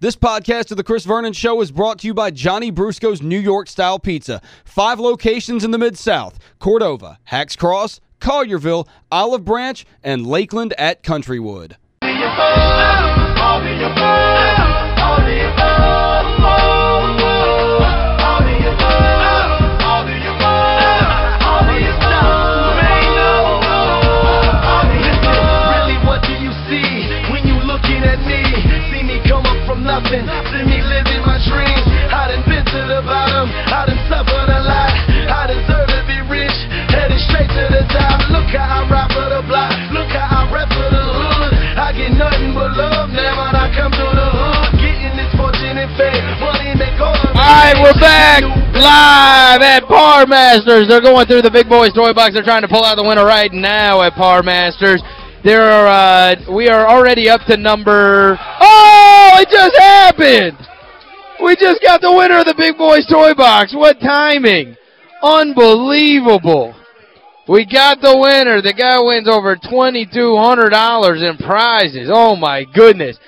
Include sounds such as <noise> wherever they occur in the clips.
This podcast of The Chris Vernon Show is brought to you by Johnny Brusco's New York-style pizza. Five locations in the Mid-South, Cordova, Hacks Cross, Collierville, Olive Branch, and Lakeland at Countrywood. See me living my dreams. I done been to the bottom, I done suffered a lot. I deserve to be rich, headed straight to the top. Look how I rap for the block, look how I rap for the hood. I get nothing but love now when I come to the hood. Getting this fortune and fame, money make all of All right, we're back live at Par Masters. They're going through the big boys toy box. They're trying to pull out the winner right now at Par Masters. There are uh, we are already up to number Oh, it just happened. We just got the winner of the big boys toy box. What timing? Unbelievable. We got the winner. The guy wins over $2,200 in prizes. Oh, my goodness.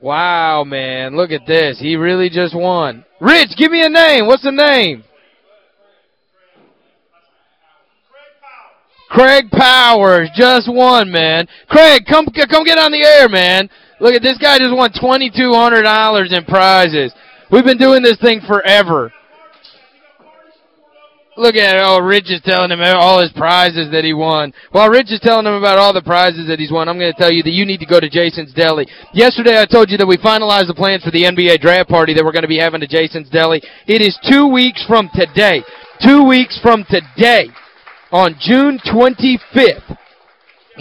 Wow, man. Look at this. He really just won. Rich, give me a name. What's the name? Craig Powers just won, man. Craig, come come get on the air, man. Look at this guy just won $2,200 in prizes. We've been doing this thing forever. Look at. Oh, Rich is telling him all his prizes that he won. While Rich is telling him about all the prizes that he's won, I'm going to tell you that you need to go to Jason's Deli. Yesterday I told you that we finalized the plans for the NBA draft party that we're going to be having at Jason's Deli. It is two weeks from today. Two weeks from today on June 25th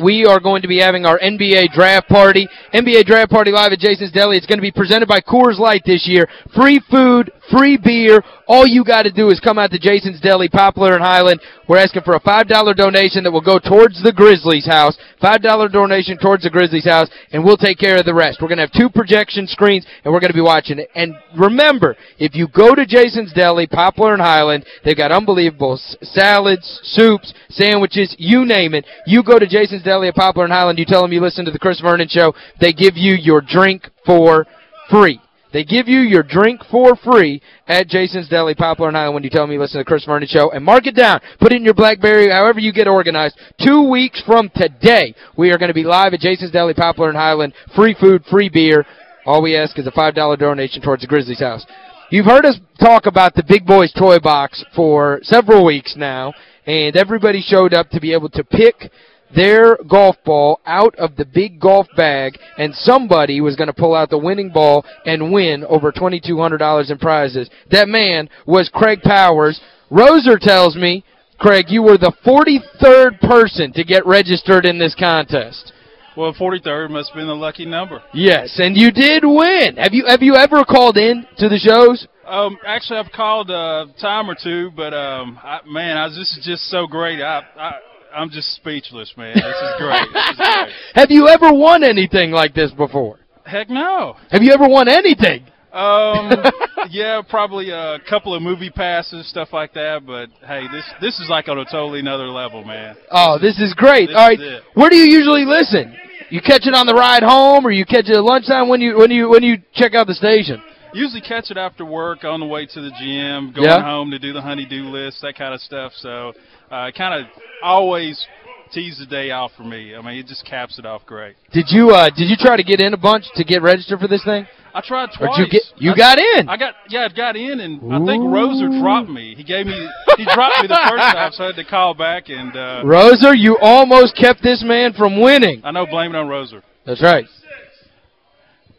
we are going to be having our NBA draft party. NBA draft party live at Jason's Deli. It's going to be presented by Coors Light this year. Free food, free beer. All you got to do is come out to Jason's Deli, Poplar and Highland. We're asking for a $5 donation that will go towards the Grizzlies house. $5 donation towards the Grizzlies house, and we'll take care of the rest. We're going to have two projection screens, and we're going to be watching it. And remember, if you go to Jason's Deli, Poplar and Highland, they've got unbelievable salads, soups, sandwiches, you name it. You go to Jason's Deli at Poplar and Highland, you tell them you listen to the Chris Vernon Show, they give you your drink for free. They give you your drink for free at Jason's Deli, Poplar and Highland when you tell you listen to the Chris Vernon Show. And mark it down. Put it in your BlackBerry, however you get organized. Two weeks from today, we are going to be live at Jason's Deli, Poplar and Highland. Free food, free beer. All we ask is a $5 donation towards the Grizzlies house. You've heard us talk about the Big Boys toy box for several weeks now, and everybody showed up to be able to pick their golf ball out of the big golf bag, and somebody was going to pull out the winning ball and win over $2,200 in prizes. That man was Craig Powers. Roser tells me, Craig, you were the 43rd person to get registered in this contest. Well, 43rd must have been the lucky number. Yes, and you did win. Have you have you ever called in to the shows? Um, actually, I've called a time or two, but um, I, man, I this is just so great. I, I I'm just speechless, man. This is great. This is great. <laughs> Have you ever won anything like this before? Heck no. Have you ever won anything? Um, <laughs> yeah, probably a couple of movie passes, stuff like that. But hey, this this is like on a totally another level, man. Oh, this is great. This All right. Where do you usually listen? You catch it on the ride home or you catch it at lunchtime when you when you when you check out the station? Usually catch it after work on the way to the gym, going Yeah. home to do the honey-do list, that kind of stuff. So, uh, kind of always tease the day off for me. I mean, it just caps it off great. Did you uh did you try to get in a bunch to get registered for this thing? I tried twice. did you get you I- got in? I got yeah, I got in and I think Roser dropped me. He gave me he dropped me the first time, so I had to call back and uh Roser, you almost kept this man from winning. I know blame it on Roser. That's right.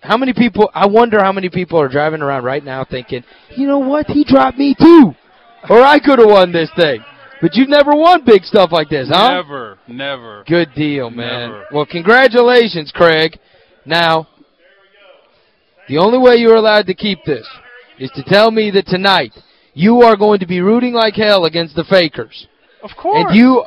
How many people, I wonder how many people are driving around right now thinking, you know what, he dropped me too. Or I could have won this thing. But you've never won big stuff like this, huh? Never, never. Good deal, man. Never. Well, congratulations, Craig. Now, the only way you're allowed to keep this is to tell me that tonight you are going to be rooting like hell against the Fakers. Of course. And you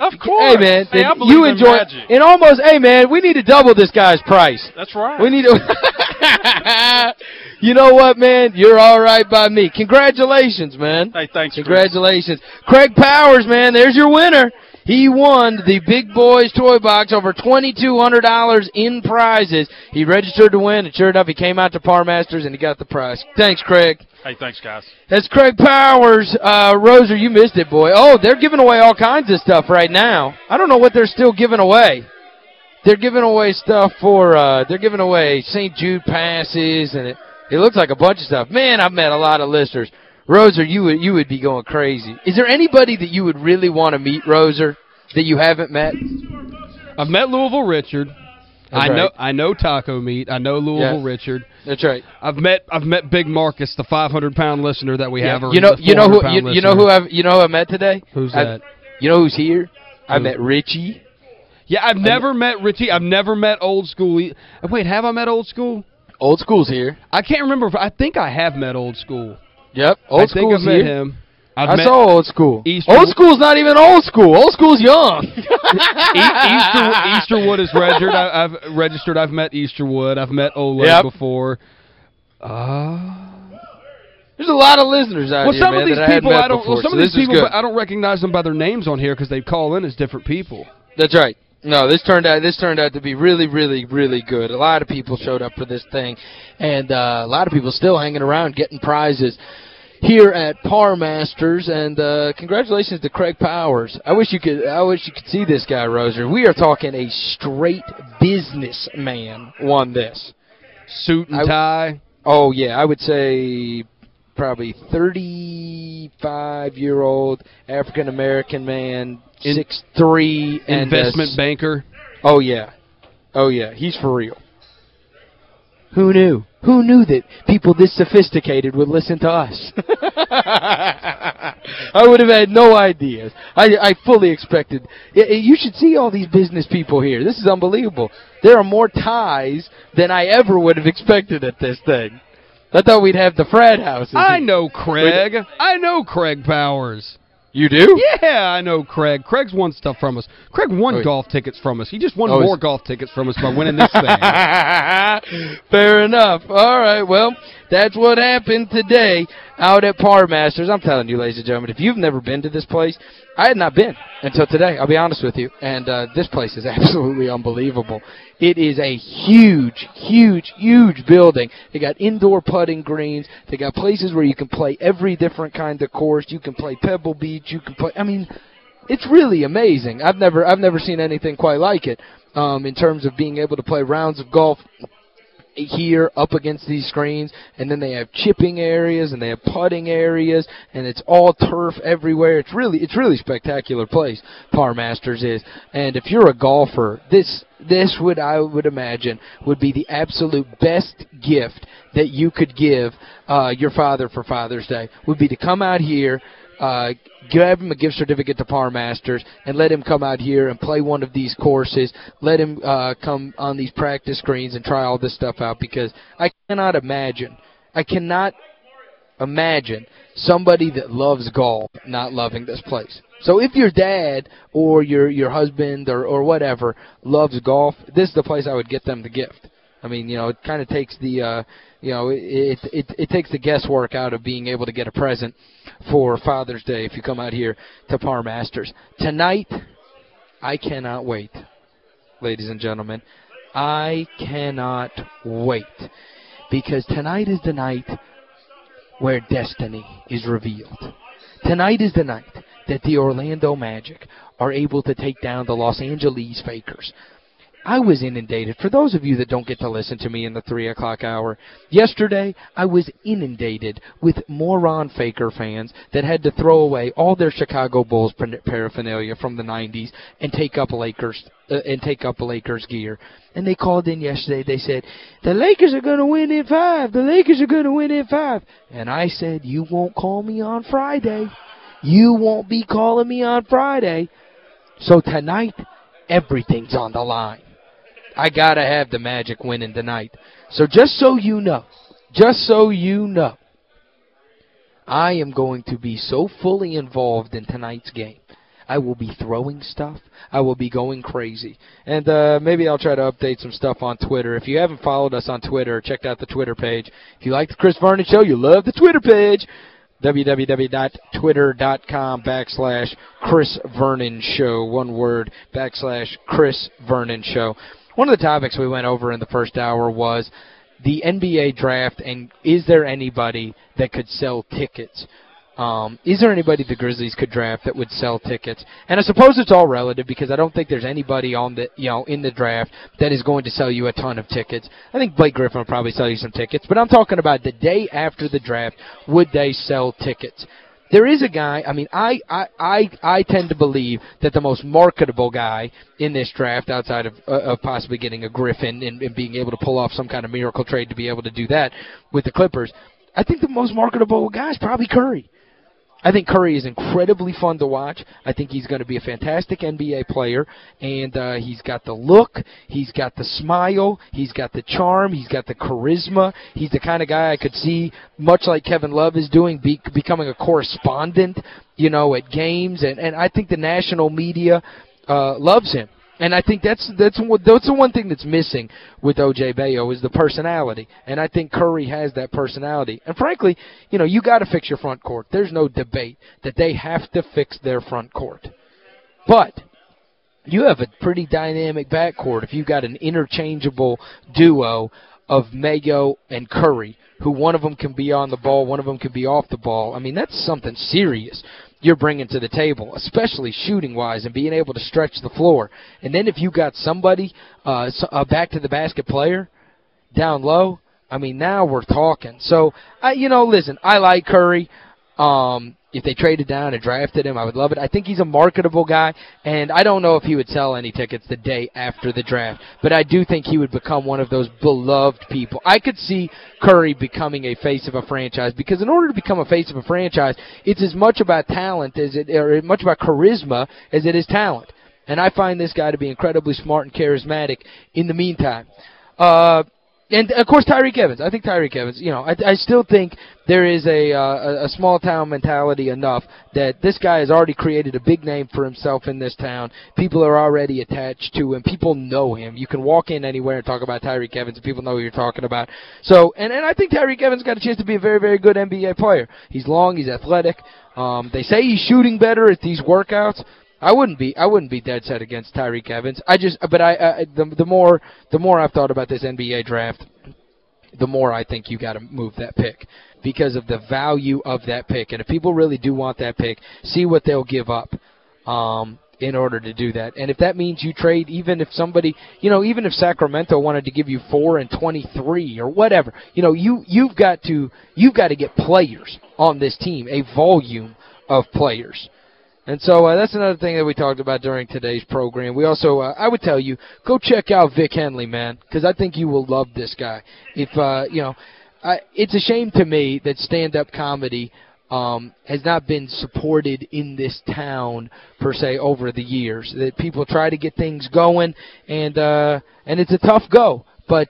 Of course. Hey man, Hey, then I believe you enjoy magic. and almost hey man, we need to double this guy's price. That's right. We need to <laughs> You know what, man? You're all right by me. Congratulations, man. Hey, thanks. Chris. Congratulations. Craig Powers, man, there's your winner. He won the Big Boys Toy Box over $2,200 in prizes. He registered to win, and sure enough, he came out to Par Masters, and he got the prize. Thanks, Craig. Hey, thanks, guys. That's Craig Powers. Uh, Roser, you missed it, boy. Oh, they're giving away all kinds of stuff right now. I don't know what they're still giving away. They're giving away stuff for, uh, they're giving away St. Jude passes, and it, it looks like a bunch of stuff. Man, I've met a lot of listeners. Roser, you would, you would be going crazy. Is there anybody that you would really want to meet, Roser, that you haven't met? I've met Louisville Richard. That's I know. I know Taco Meat. I know Louisville Yeah. Richard. That's right. I've met I've met Big Marcus, the 500-pound listener that we have. or you know you know who you, you know who I've you know who I met today? Who's I've- that? You know who's here? I met Richie. Yeah, I've never met Richie. I've never met Old School. Wait, have I met Old School? Old School's here. I can't remember. If, I think I have met Old School. Yep. Old I think School's I've met here. him. I've I saw Old School. Easter- Old School's not even old school. Old School's young. <laughs> E- Easter Easterwood is registered. I, I've registered. I've met Easterwood. I've met Oleg Yep. before. Uh, There's a lot of listeners out well, here, some man, of these I people met I don't. before, well, some so of these people. I don't recognize them by their names on here because they call in as different people. That's right. No, this turned out this turned out to be really, really, really good. A lot of people showed up for this thing, and uh, a lot of people still hanging around getting prizes here at Par Masters. And uh, congratulations to Craig Powers. I wish you could. I wish you could see this guy, Roser. We are talking a straight businessman won this. Suit and tie. Oh yeah, I would say probably 35-year-old African American man, six three and uh, investment banker. Oh yeah. Oh yeah, he's for real. Who knew? Who knew that people this sophisticated would listen to us? <laughs> I would have had no ideas. I I fully expected. You should see all these business people here. This is unbelievable. There are more ties than I ever would have expected at this thing. I thought we'd have the frat houses. I know Craig. I know Craig Powers. You do? Yeah, I know Craig. Craig's won stuff from us. Craig won Oh, golf tickets from us. He just won Oh, more golf tickets from us by winning this thing. <laughs> Fair enough. All right, well, that's what happened today out at Par Masters. I'm telling you, ladies and gentlemen, if you've never been to this place, I had not been until today, I'll be honest with you. And uh, this place is <laughs> absolutely unbelievable. It is a huge, huge, huge building. They got indoor putting greens. They got places where you can play every different kind of course. You can play Pebble Beach. You can play, I mean, it's really amazing. I've never I've never seen anything quite like it um, in terms of being able to play rounds of golf here up against these screens and then they have chipping areas and they have putting areas and it's all turf everywhere. It's really it's really spectacular place Par Masters is. And if you're a golfer this this would I would imagine would be the absolute best gift that you could give uh your father for Father's Day. Would be to come out here uh, give him a gift certificate to Par Masters and let him come out here and play one of these courses. Let him uh, come on these practice screens and try all this stuff out because I cannot imagine, I cannot imagine somebody that loves golf not loving this place. So if your dad or your your husband or or whatever loves golf, this is the place I would get them the gift. I mean, you know, it kind of takes the uh you know, it, it it takes the guesswork out of being able to get a present for Father's Day if you come out here to Par Masters. Tonight, I cannot wait. Ladies and gentlemen, I cannot wait because tonight is the night where destiny is revealed. Tonight is the night that the Orlando Magic are able to take down the Los Angeles Fakers. I was inundated. For those of you that don't get to listen to me in the 3 o'clock hour, yesterday I was inundated with moron Faker fans that had to throw away all their Chicago Bulls paraphernalia from the 90s and take up Lakers uh, and take up Lakers gear. And they called in yesterday. They said, the Lakers are going to win in five. The Lakers are going to win in five. And I said, you won't call me on Friday. You won't be calling me on Friday. So tonight, everything's on the line. I got to have the Magic winning tonight. So just so you know, just so you know, I am going to be so fully involved in tonight's game. I will be throwing stuff. I will be going crazy. And uh, maybe I'll try to update some stuff on Twitter. If you haven't followed us on Twitter, checked out the Twitter page. If you like the Chris Vernon Show, you love the Twitter page. www.twitter.com backslash Chris Vernon Show. One word, backslash Chris Vernon Show. One of the topics we went over in the first hour was the NBA draft and is there anybody that could sell tickets um, is there anybody the Grizzlies could draft that would sell tickets? And I suppose it's all relative because I don't think there's anybody on the you know in the draft that is going to sell you a ton of tickets. I think Blake Griffin will probably sell you some tickets, but I'm talking about the day after the draft, would they sell tickets? There is a guy, I mean, I, I, I, I tend to believe that the most marketable guy in this draft, outside of, uh, of possibly getting a Griffin and, and being able to pull off some kind of miracle trade to be able to do that with the Clippers, I think the most marketable guy is probably Curry. I think Curry is incredibly fun to watch. I think he's going to be a fantastic NBA player, and uh, he's got the look, he's got the smile, he's got the charm, he's got the charisma. He's the kind of guy I could see, much like Kevin Love is doing, be, becoming a correspondent, you know, at games, and, and I think the national media uh, loves him. And I think that's that's that's the one thing that's missing with O.J. Mayo is the personality. And I think Curry has that personality. And frankly, you know, you got to fix your front court. There's no debate that they have to fix their front court. But you have a pretty dynamic backcourt if you've got an interchangeable duo of Mayo and Curry, who one of them can be on the ball, one of them can be off the ball. I mean, that's something serious you're bringing to the table, especially shooting-wise and being able to stretch the floor. And then if you got somebody, uh, a back-to-the-basket player down low, I mean, now we're talking. So, I, you know, listen, I like Curry. Um, if they traded down and drafted him, I would love it. I think he's a marketable guy, and I don't know if he would sell any tickets the day after the draft, but I do think he would become one of those beloved people. I could see Curry becoming a face of a franchise because in order to become a face of a franchise, it's as much about talent as it or much about charisma as it is talent. And I find this guy to be incredibly smart and charismatic in the meantime. Uh and of course Tyreke Evans. I think Tyreke Evans, you know, I, I still think there is a, uh, a small town mentality enough that this guy has already created a big name for himself in this town. People are already attached to him. People know him. You can walk in anywhere and talk about Tyreke Evans and people know who you're talking about. So, and, and I think Tyreke Evans got a chance to be a very, very good NBA player. He's long, he's athletic. Um, they say he's shooting better at these workouts. I wouldn't be I wouldn't be dead set against Tyreke Evans. I just but I, I the the more the more I've thought about this NBA draft, the more I think you got to move that pick because of the value of that pick. And if people really do want that pick, see what they'll give up um, in order to do that. And if that means you trade, even if somebody, you know, even if Sacramento wanted to give you 4 and 23 or whatever, you know, you you've got to you've got to get players on this team, a volume of players. And so uh, that's another thing that we talked about during today's program. We also, uh, I would tell you, go check out Vic Henley, man, because I think you will love this guy. If, uh, you know, I, it's a shame to me that stand-up comedy um, has not been supported in this town, per se, over the years. That people try to get things going, and uh, and it's a tough go. But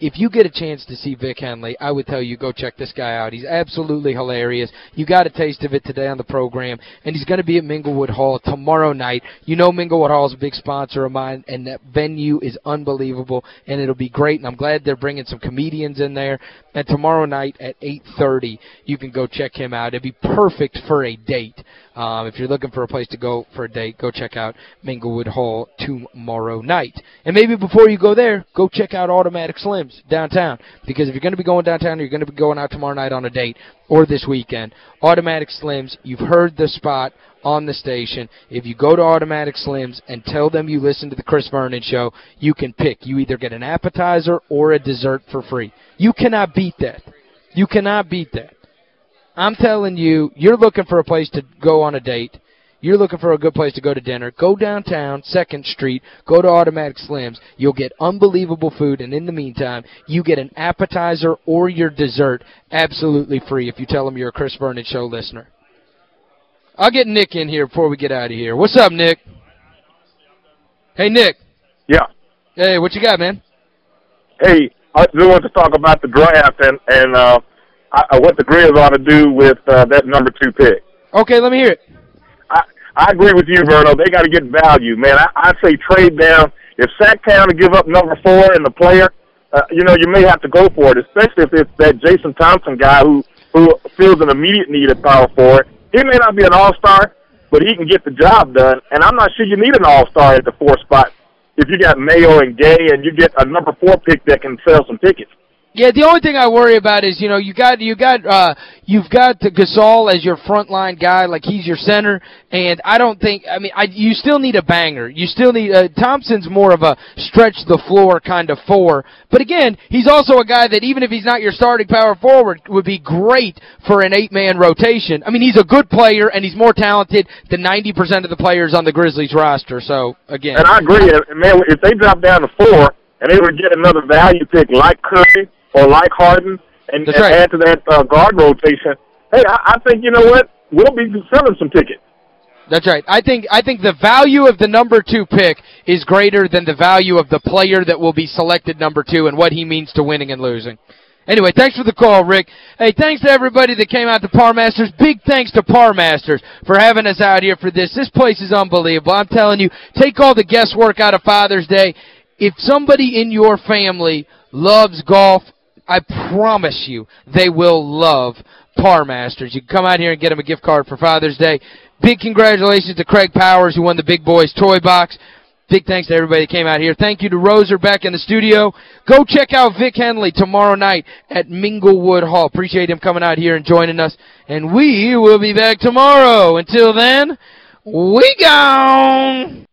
if you get a chance to see Vic Henley, I would tell you go check this guy out. He's absolutely hilarious. You got a taste of it today on the program, and he's going to be at Minglewood Hall tomorrow night. You know Minglewood Hall is a big sponsor of mine, and that venue is unbelievable, and it'll be great, and I'm glad they're bringing some comedians in there. And tomorrow night at 8.30, you can go check him out. It'd be perfect for a date. Um, if you're looking for a place to go for a date, go check out Minglewood Hall tomorrow night. And maybe before you go there, go check out Automatic Downtown. Because if you're going to be going downtown, you're going to be going out tomorrow night on a date or this weekend. Automatic Slims, you've heard the spot on the station. If you go to Automatic Slims and tell them you listen to the Chris Vernon Show, you can pick. You either get an appetizer or a dessert for free. You cannot beat that. You cannot beat that. I'm telling you, you're looking for a place to go on a date. You're looking for a good place to go to dinner. Go downtown, 2nd Street. Go to Automatic Slims. You'll get unbelievable food, and in the meantime, you get an appetizer or your dessert absolutely free if you tell them you're a Chris Vernon Show listener. I'll get Nick in here before we get out of here. What's up, Nick? Hey, Nick. Yeah. Hey, what you got, man? Hey, I just want to talk about the draft and, and uh, I, what the Grizz ought to do with uh, that number two pick. Okay, let me hear it. I, agree with you, Verno. They got to get value, man. I, I say trade down. If Sacktown to give up number four and the player, uh, you know, you may have to go for it, especially if it's that Jason Thompson guy who who feels an immediate need at power forward. He may not be an all-star, but he can get the job done. And I'm not sure you need an all-star at the four spot if you got Mayo and Gay and you get a number four pick that can sell some tickets. Yeah, the only thing I worry about is, you know, you got you got uh you've got the Gasol as your frontline guy, like he's your center, and I don't think I mean, I you still need a banger. You still need uh, Thompson's more of a stretch the floor kind of four. But again, he's also a guy that even if he's not your starting power forward would be great for an eight-man rotation. I mean, he's a good player and he's more talented than 90% of the players on the Grizzlies roster. So, again. And I agree. Man, if they drop down to four and they would get another value pick like Curry or like Harden and, and right. add to that uh, guard rotation, hey, I, I think, you know what, we'll be selling some tickets. That's right. I think I think the value of the number two pick is greater than the value of the player that will be selected number two and what he means to winning and losing. Anyway, thanks for the call, Rick. Hey, thanks to everybody that came out to Par Masters. Big thanks to Par Masters for having us out here for this. This place is unbelievable. I'm telling you, take all the guesswork out of Father's Day. If somebody in your family loves golf, I promise you they will love Par Masters. You can come out here and get them a gift card for Father's Day. Big congratulations to Craig Powers who won the Big Boys Toy Box. Big thanks to everybody that came out here. Thank you to Roser back in the studio. Go check out Vic Henley tomorrow night at Minglewood Hall. Appreciate him coming out here and joining us. And we will be back tomorrow. Until then, we gone!